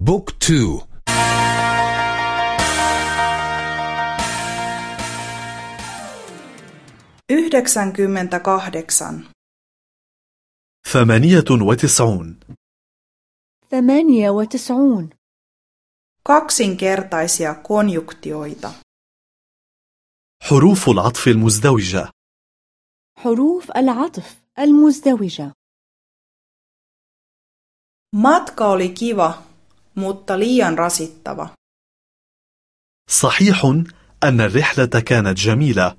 Book two. Yhdeksänkymmentäkahdeksan ثمانية وتسعون. ثمانية وتسعون. Kaksinkertaisia konjunktioita حروف العطف المزدوجة. حروف العطف المزدوجة. Matka oli kiva mutta liian rasittava. صحيح أن الرحلة كانت جميلة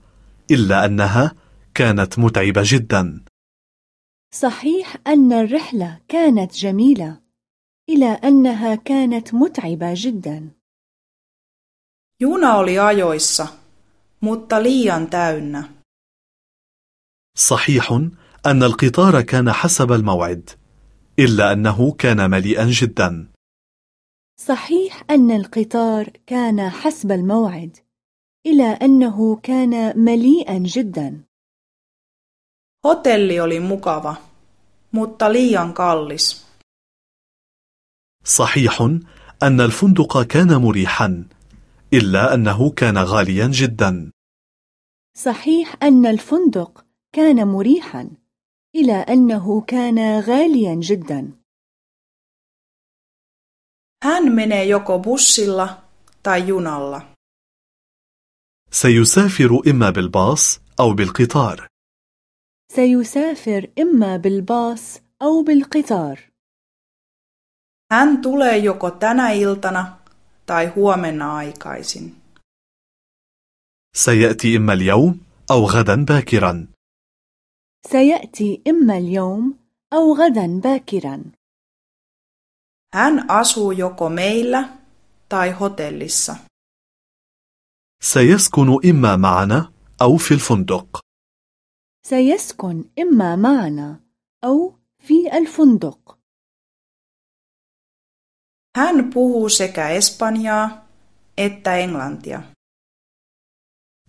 إلا أنها كانت متعبة جدا صحيح أن الرحلة كانت جميلة إلى أنها كانت متعبة جدا Juna oli ajoissa, mutta liian täynnä. صحيح أن القطار كان حسب الموعد إلا أنه كان مليئا جدا صحيح أن القطار كان حسب الموعد إلى أنه كان مليئا جدا. Hotelli oli mukava, mutta liian kallis. صحيح أن الفندق كان مريحا إلا أنه كان غاليا جدا. صحيح أن الفندق كان مريحا إلى أنه كان غاليا جدا. Hän menee joko bussilla tai junalla. سيسافر إما بالباص أو بالقطار سيسافر إما بالباص أو بالقطار Hän tulee joko tänä iltana tai huomenna aikaisin. سيأتي إما اليوم أو غدا باكرا سيأتي إما اليوم أو غدا باكرا Hän asuu joko meillä tai hotellissa. سيسكن إما معنا أو في الفندق سيسكن إما معنا أو في الفندق Hän puhuu sekä espanjaa että englantia.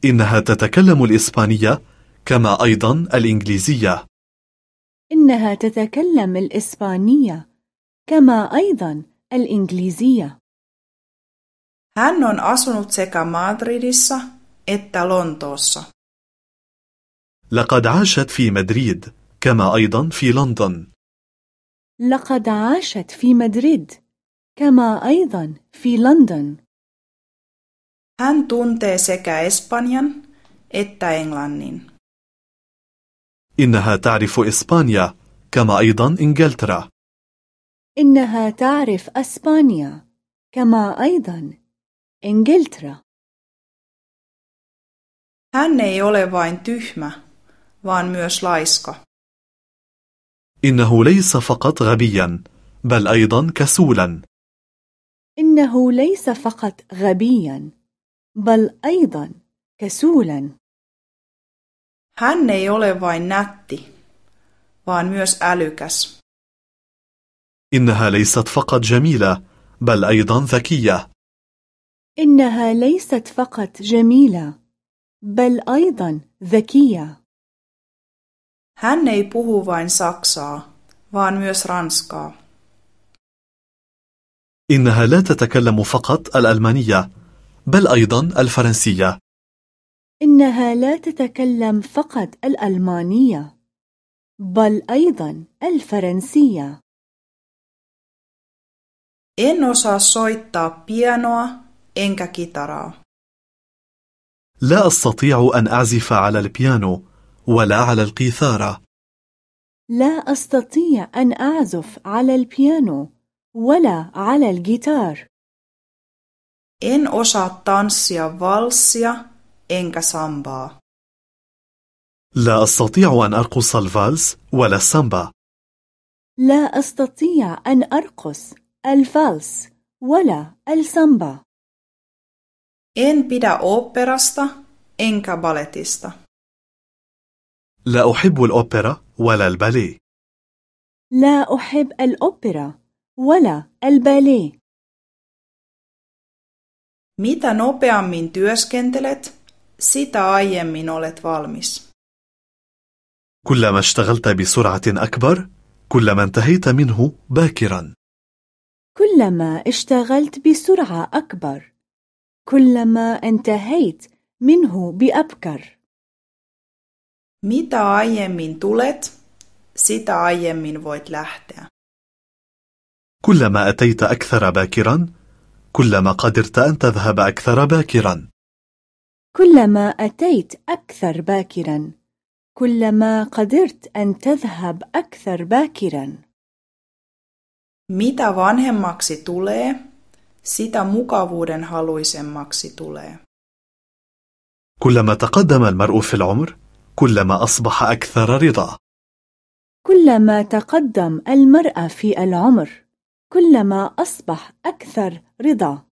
إنها تتكلم الإسبانية كما أيضا الإنجليزية إنها تتكلم الإسبانية كما أيضا الإنجليزية Hän on asunut sekä Madridissa että Lontoossa. لقد عاشت في مدريد كما أيضا في لندن لقد عاشت في مدريد كما أيضا في لندن Hän tuntee sekä Espanjan että Englannin. إنها تعرف إسبانيا كما أيضا إنجلترا إنها تعرف أسبانيا كما أيضا إنجلترا Hän ei ole vain tyhmä, vaan myös laiska. إنه ليس فقط غبيا بل أيضا كسولا إنه ليس فقط غبيا بل أيضا كسولا Hän ei ole vain nätti, vaan myös älykäs. إنها ليست فقط جميلة بل أيضا ذكية. إنها ليست فقط جميلة بل أيضا ذكية. Hän ei puhu vain saksaa, vaan myös ranskaa. إنها لا تتكلم فقط الألمانية بل أيضا الفرنسية. إنها لا تتكلم فقط الألمانية بل أيضا الفرنسية. En osaa soittaa pianoa enkä kitaraa. لا أستطيع أن أعزف على البيانو ولا على القيثارة لا أستطيع أن أعزف على البيانو ولا على الجيتار En osaa tanssia valssia enkä sambaa. لا أستطيع أن أرقص الفالس ولا السامبا لا أستطيع أن أرقص الفالس ولا السامبا En pidä oopperasta enkä baletista. لا أحب الأوبرا ولا الباليه لا أحب الأوبرا ولا الباليه Mitä nopeammin työskentelet, sitä aiemmin olet valmis. كلما اشتغلت بسرعة أكبر كلما انتهيت منه باكرا كلما اشتغلت بسرعة أكبر. كلما انتهيت منه بأبكر. Mitä aiemmin tulet, sitä aiemmin voit lähteä. كلما أتيت أكثر باكرا كلما قدرت أن تذهب أكثر باكرا. كلما أتيت أكثر باكرا كلما قدرت أن تذهب أكثر باكرا. Mitä vanhemmaksi tulee, sitä mukavuuden haluisemmaksi tulee. كلما تقدم المرء في العمر كلما أصبح أكثر رضا كلما تقدم المرأة في العمر كلما أصبح أكثر رضا